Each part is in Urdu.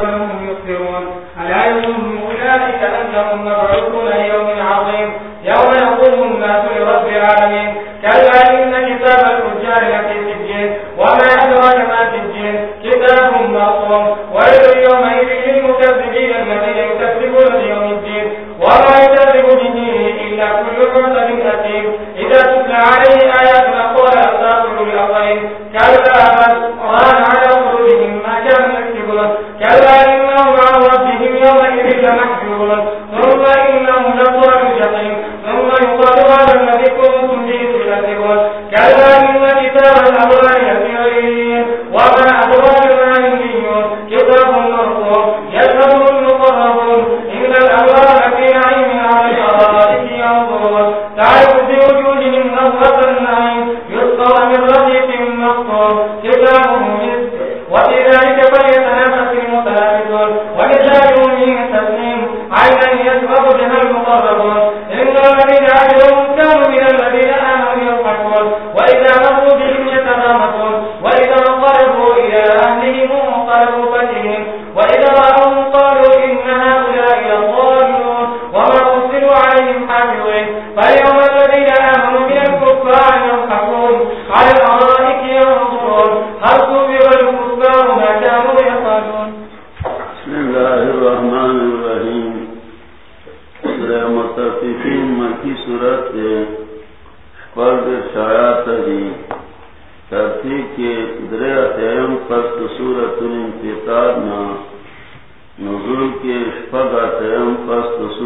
هم يخبرون ألا يظن أولئك أنهم مبعوثون يوم إلى أهلهم انقلبوا وإذا رأوا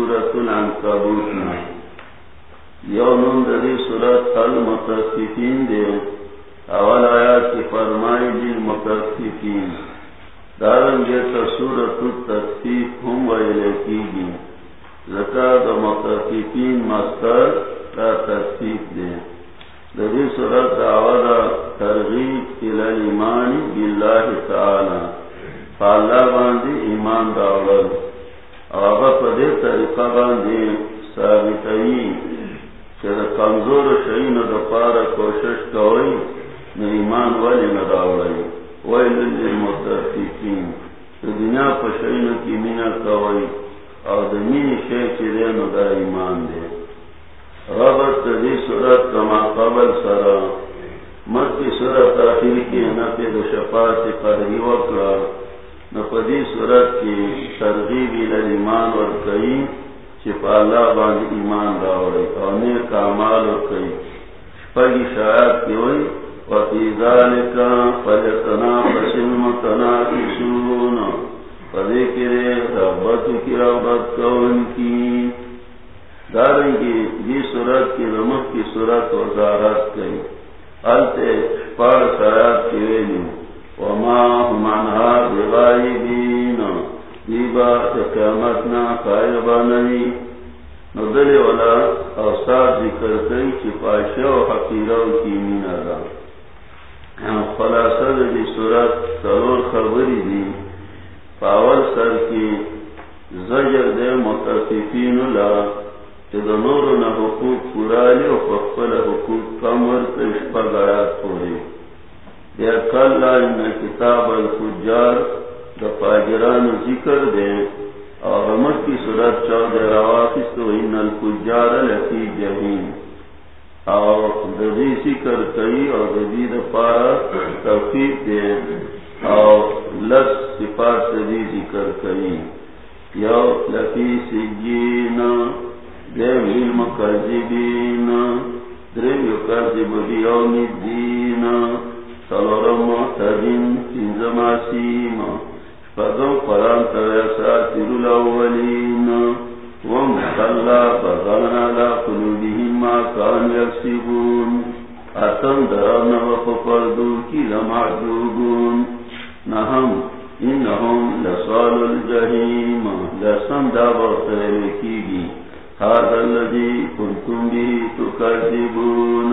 فست صورت الانکبوت نا یونن دری صورت المتفقین دے اول آیات کی فرمائی جن بالمتفقین دارن جیتا سورت التخفیف ہم ویلے کی گی زکاة متخفین مستر لا تخفیف دے دبی سورت دعودا ترغیب الالایمان باللہ تعالی فاللہ باندی ایمان داول آبا پدے طریقہ باندی ثابتئی چر کمزور شئین دپارا کوشش کوئی نو ایمان ولی نداولی ویل للمتفقین دنیا پشین کی مینا کوي او د مینې شی چې نو دا ایمان دی. ربط دې صورت کما قبل سره مکی صورت اخر کې نه په د شفاعت قدری وکړه. نو په دې صورت کې ترغیب ال ایمان ور کوي چې په الله باندې ایمان راوړي او نیک اعمال کوي پږي شاعت کې وایي، وفي ذلك فليتنافس المتنافسون. فذكر ربك ربك كون کی داریں دارنگی دی صورت کی رمک کی صورت وزارت کئی التے پار سرات کی ویلی وما هم عنها بغائبین دیبا قیامتنا قائبانوی ندلی والا اوساد ذکر کئی چی پاشو حقیرو کی مینا دا خلاصہ دی صورت سرور خبری دی. پاول سر کی زجر دے متفقین لا دا نور نہ محتدین تنزم عسیم فدم قرآن تریساتر الاولین. ومحلا بغانا لا قلوبهم ما كان يكسبون. اتم دران وفقردو کی لمعجوبون نهم انهم لصال الجحیم لسم دابر ترلکیگی هذا الذي كنتم به تكذبون.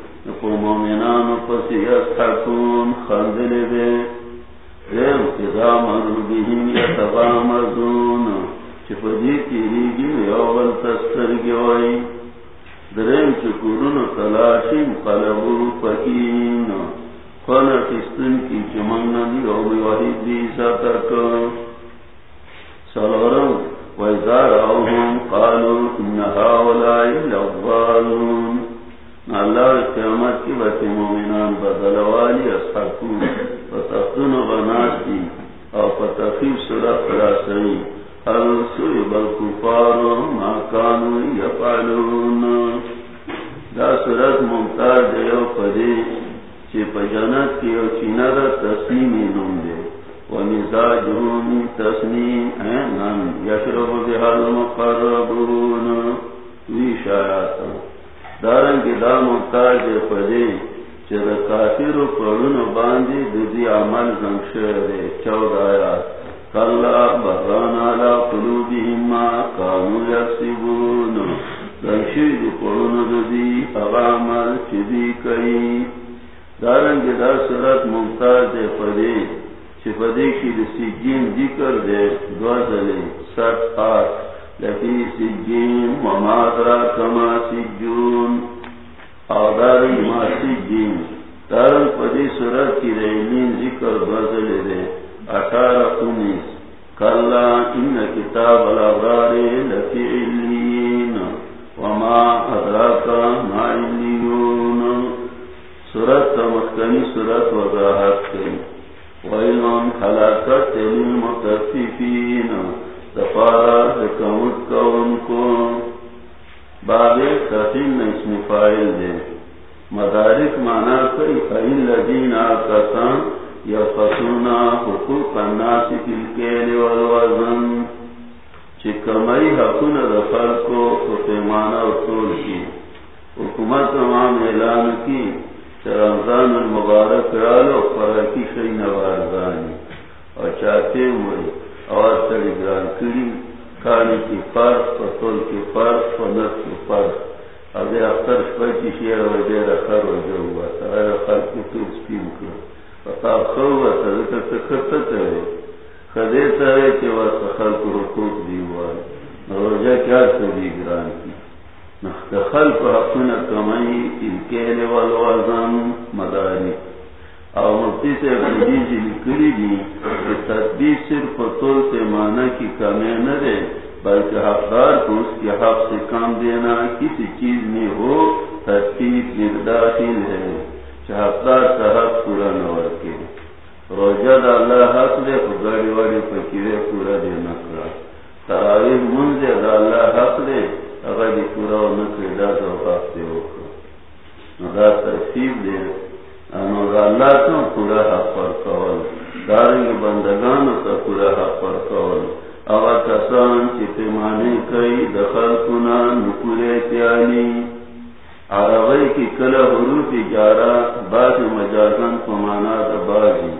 مومنان پس یستحکون خندل بے ریم اذا مرو بهم یتغامزون چپ دی تیری گی یوغل تسترگی وئی درم چکورن تلاشیم قلبو پکین. خانا کستن کی چمنگ دی او واحد دی ساتک سلورم ویزار اوہم قالو انہا ولائی لغوالون اللہ قیامت کی بچے مومنان بدلوالی اصحابون فتفتون غناتی او فتفیب سرق راسعی حل سوی بالکفار ما کانو یفعلون دا سرق ممتاز دیو پدی چی پا جنت کی او چینا دا تسلیمی نم دے ومزاجه من تسنیم اینن یشرب بحال مقربون ویش آیاتا دارنگ دا محتاج پدے چر کافر پڑن باندھی ددی عمل زنشر دے چود آیا کلا بران علا قلوبهم ما کانو یکسبون. زنشید پڑن ددی اغامل چدی کئی دارنگ دا سرت محتاج پدے چپدے کی رسی سجین ذکر دے دوازلے سٹ آٹھ لفی سجین ومادرا کما سجون. آداری ما سجین دارن پدی سورت کی ریلین ذکر بدل دے اٹھارہ چکمئی حقون دفر کو فتمانا اصول کی حکومت تمام اعلان کی رمضان المبارک رالو فرقی شئی نوارزانی اور چاہتے ہوئے اور تڑی گران کری کھانے کی فرق پتول کی فرق فنس کی فرق. ابھی اختر شپچی شیر وجہ رخر وجہ ہوا تھا اگر خلق کی تو سپیم کرو پتا خو ہوا تھا ذکر سے سکتا چاہے خدے چاہے کہ واسطہ خلق حقوق دی ہوا ہے روجہ کیا سبھی گران کی؟ خلق حقنا کمائی الکیل والوزن مداری او مفتی سے اپنی جی لکلی دی کہ تدبیر صرف طول سے معنی کی کمی نہ دے، بلکہ حقدار کو اس کے حق سے کام دینا کسی چیز میں ہو ترتیب داخل ہے۔ حقدار کا حق پورا نہ ورکے۔ روجہ اللہ حق دے تو گاڑی واڑی پکیرے پورا دینا کرا۔ تراوی منزے دا اللہ حق دے. اگر دی پورا و نکری دا زوقات دے ہوکا دا ترسیب دے. انو دا اللہ تو پورا حق پر کول. دارنگ بندگانو تا پورا حق پر کول. اگر کسان چی پیمانی کئی دخل کنا نکورے تیانی عربی کی کل حروف جارا بعض مجازن پمانا دا بازی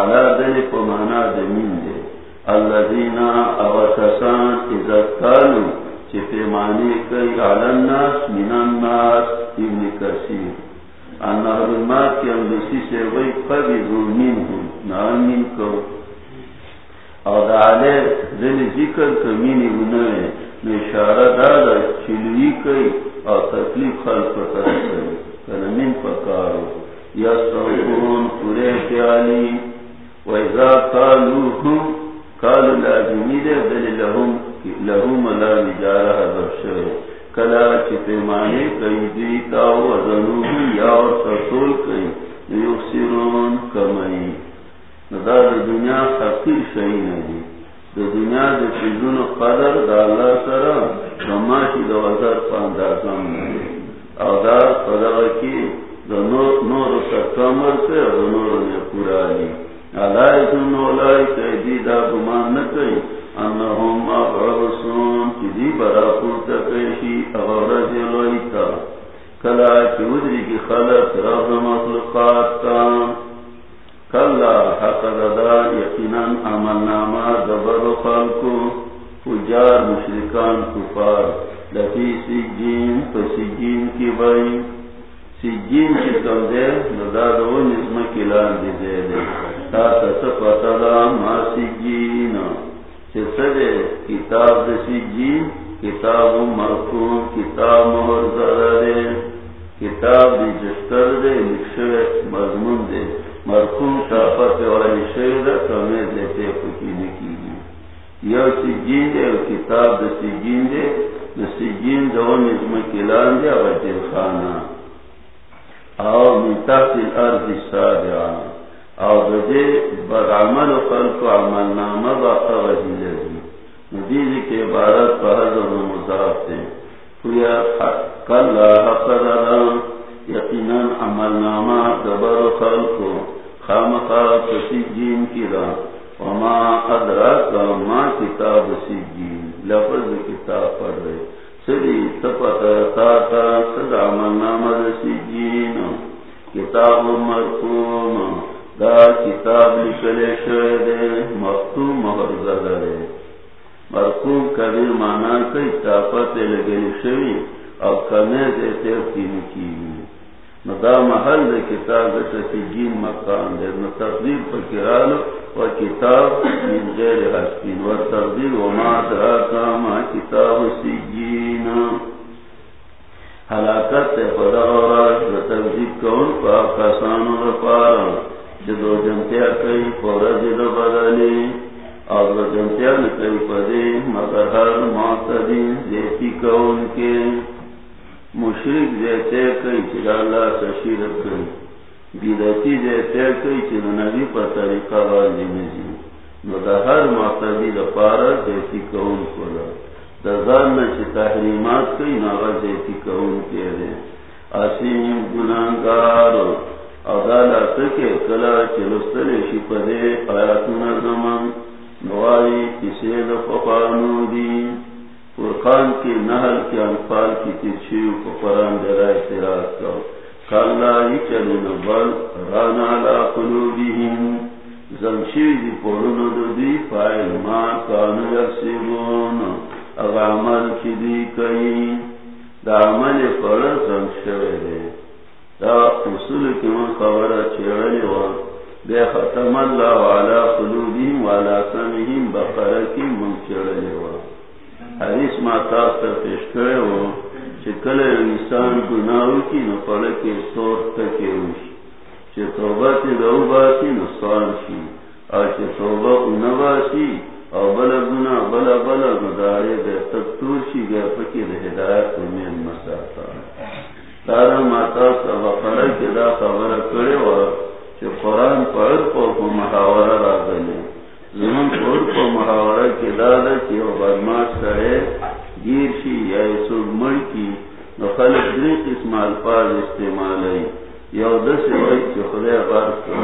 علا دل پمانا دا من دے الذین اگر کسان عزت کالو چی پیمانی کئی علا الناس من الناس ابن کسیر انہر المات کی اندسی سے وی قبضو منہم نامین کو او دا علی ذل ذکر کمینی بنوے نشارہ دادا چلوی کئی او تکلیف خلق پتر کئی کنمین پکارو یا سوکون پورے پیالی ویزا کالوہم کالو لازمی دے دل لہم لہم لا نجارہ بخشوے کلا چی پیمانے کئی دیتا وزنو یا ورسول کئی یکسرون کمئی دا دا دنیا حقیر شئی ندی دنیا دا چیزون قدر دا اللہ سرا نماشی دا وزر پاندازم او دا قدر کی نور کا سے نور نے پورا لی دا گمان انہم اغرسون دی برا پورتا اغرز کلا چی کی خلق، رب مخلقات کا کلا حق ددا یقینا عمل ناما دبر خلقو فجار مشرکان کفار لفی سجین فسجین کی بائی سجین کی کم دے ندا دو نظم کلان دی دے دے تا تسپتا دا ما سجین چسدے کتاب دا سجین کتاب مرکون کتاب مہر زرے کتاب دی جشتر دے لکشوے مضمون دے مرکون شاپت والی شیر کمے دیتے پکی نکی یو سی سجین دے کتاب دا سجین دے دا سجین دو نظم کلان دے وجل خانا او من تحت الارض سابعا۔ او دا دے برعمل خلق و عمل نامہ باقا وجل لگی ندیدی کے عبارت پا حضر و مضاف دے کویا کل حق داران یقینا عمل نامہ دبر خلق و خام خاص سجین کی ران وما ادراک ما کتاب سجین لفظ کتاب پڑھ رہے سری تپتا تا تا صدا من نام سجین کتاب مرکوم. دا کتاب لکلے شوئے مختوم مہر زدرے. مرکوم کبیر مانا کئی تاپت لگلی شوئی او کنے دیتے اپنی کی دا محل دے کتاب دے سجین مقام دے نو تقدیر پر کرالو و کتاب من غیر حسین. و تقدیر، وما دراتا ما کتاب سی بیدتی دیتے کئی چلا نبی پر طریقہ والی نجی. نو دا ہر معتدی دا پارا دیتی کون کولا دا ظالم چی تحریمات کئی ناغا دیتی کون کے دے آسیم گناہگار او دا لاتکے کلا چلستر شپدے آیاتنا زمان. نوائی کسی دا فقانو دی فرقان کی نہل کے انفال کی تیچھیو کو قرآن درا اعتراض کرو کالا چلو نبل رانا لا قلوبہم زمشیر دی دو دی ما کانو عمل کی دی کئی. دا عمل پر دا اصول کی من خبر چیرلی و. بے ختم اللہ بقرکی من حدیث ما پیش کرے ہو چکل انسان گناہو کی نپڑ کے سور تکے ہوشی چھ توبہ تی رو باسی نسان شی. اور چھ توبہ انباسی او بلا گنا بلا بلا ندارے دے تکتور شی گیا پکی دے ہدایت امین مساتا دارا ما تاس تر کے دا خبر کرے ہو چھ قرآن پر کو محاورہ را دلے زمن پور کو محاورہ کے دادا کی وہ بدماش کرے گیر شی یا سوگ مڑ کی نو خلق دری قسم الفاظ استعمال ہے یو دس وئی چی خدای بار کو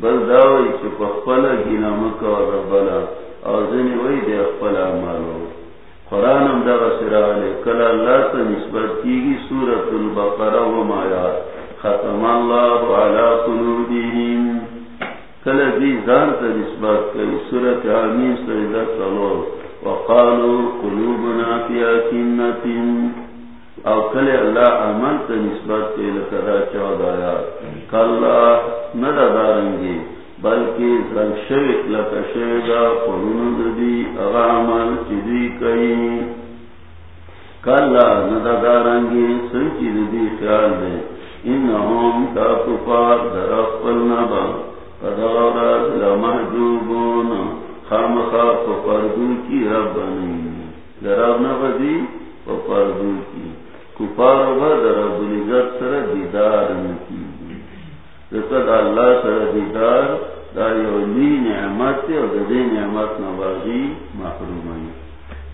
بل داوئی چی پخپلا گینا مکا و ربلا اور زنی وئی دے اخپلا مالو قرآن ام دا سرا لے کلا اللہ تا نسبت کیگی سورت البقرہ و مایات ختم اللہ علا قلوبیم کل دی زان تا نسبت کئی سورت آمین سجدت صلو وقالو قلوبنا فی آکینتین او کل اللہ عمل تا نسبت کئی لکدا چود آیات کلا ندا دارنگی بلکہ زن شوک لکا شوگا قرون دی اغا عمل چیدی کئی کلا ندا دارنگی سنچی دی خیال دے انہم دا کفار در اقبل نبا فدغرات لمحجوبون خام خواب پردو کی رب نہیں دراب نبدی پردو کی کفار با در رب العزت سر دیدار نکی رکد اللہ سر دیدار دا یولی نعمت تے اور دے نعمت نوازی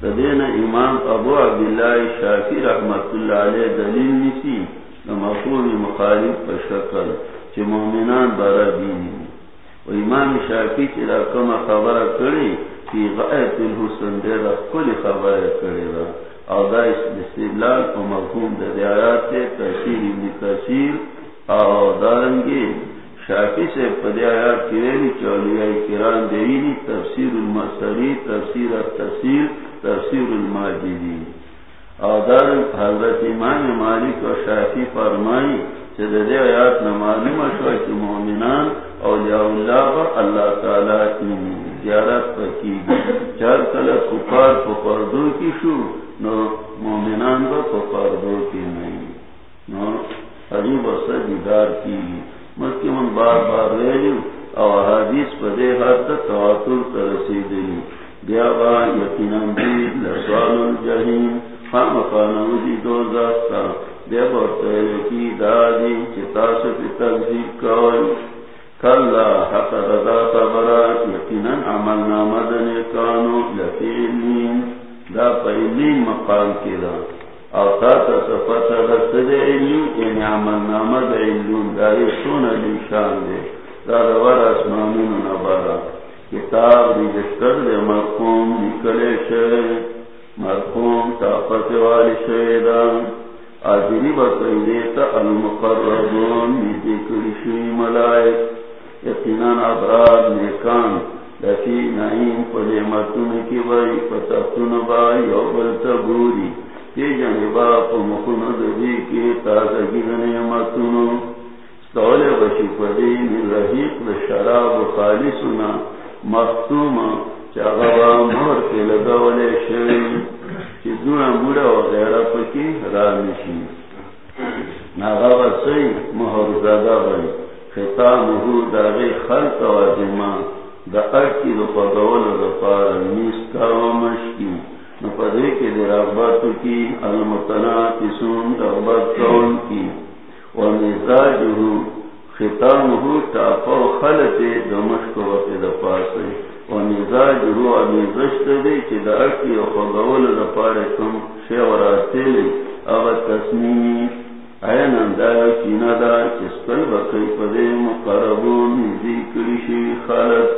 محرومی امام ابو عبداللہ شافی رحمت اللہ علیہ دلیل نسی مفہوم مخالف پر شکل چی مومنان بارا دینی و امام شاکی چی رکم خبر کری فی غایت الحسن دے را کل خبر کری را او دا استدلال و مفہوم دا دیارات تحصیل ابن کثیر، او دارنگی شاکی سے پدی آیات کریلی چولیائی کران دیوینی تفسیر المصری، تفسیر التفسیر، تفسیر الماجدی. او دارن حضرت امام مالک و شافی فرمائی چه دے آیات نمالم شوئی چه مومنان اولیاء اللہ و اللہ تعالی کی زیارت پکی. چار کل کفار پا پردو کی شو، نو مومنان با پا پردو کی نہیں. نو حریب و سجدار کی. مکی من بار بار ویلیو او حدیث پا دے حد تواتر ترسیدلی بیا با یقیناً دید لسوال الجہیم خام خانو دی دوزاکتا دے بورتویلو کی دادی چتاسو پی تقزیب کوئی کلا حق رضا صبرات یقینا عملنا مدن کانو لفی علمین دا پا علمین مقام کی دا او تا تا مد علمین دا یسون علیشان دے دا دوار اسمامون نبارا کتاب ریجستر دے مرقوم نکلے شئے مرقوم طاقت والی شئے دا. آجری بسئی دیتا المقربون نیدی کلی شوی ملائک. یقیناً ابراد نیکان. لفی نعیم پدے متون کی بائی پتختون بائی او بلتا بوری تی جنبا پا مخون دبی کی تازگی نعمتونو. ستول بشی پدے من رحیق لشراب خالصنا مختوم چاگوا مہر کے لگولے شوی چی دونا موڑا وغیرہ پکی رامشی ناغا سی مہر زدہ بائی ختامه داغی خلق و جمع. دا اکی دو پدول دا پار نیستا و مشکی. نو پدے کے دی رغبتو کی المتناتسون رغبت کون کی. و مزاجه ختامه تاپا و خلط دا مشک وقت دا پاسے و مزاجه و مزشت دی چی دا اکی و پدول دا پار کم شیوراتی لی او تصمیمی این اندایا چینا دا چسکل بکی پدے مقربون ذکری شوی خالد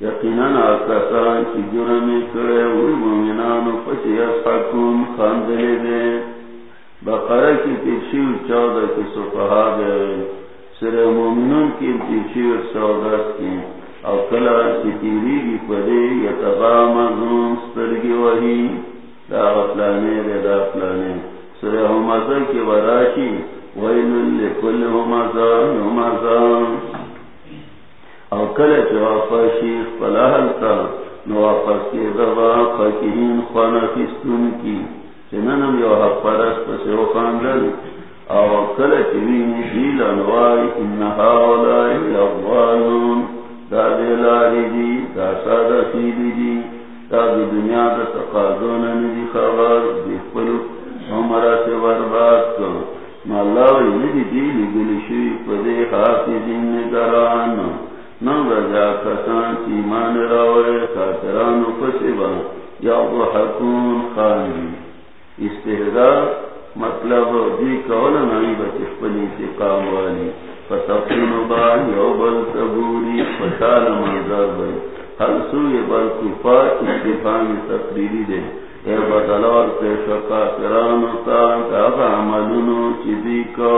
یقینا آکاسان چی جرمی کرے وی مومنانو پسی اصحاکون خاندلے دے. بقرہ کی تیشیو چودہ کی سفہا گئے سر مومنون کی تیشیو سودہ کی اور کلا کی تیری گی پدے یتغام مالا ندی دیلی گلی شوی نگران نو رجا کسان مان راوے خاطرانو پسیبا یا حکون خانی مطلب دی کولا نائی سے کام والی. فتقین با یو بل تبوری فشال ہر سوی بل کفا استفان تقریری دے. اے بدلور پیش کا کرام تا داغا عملونو کو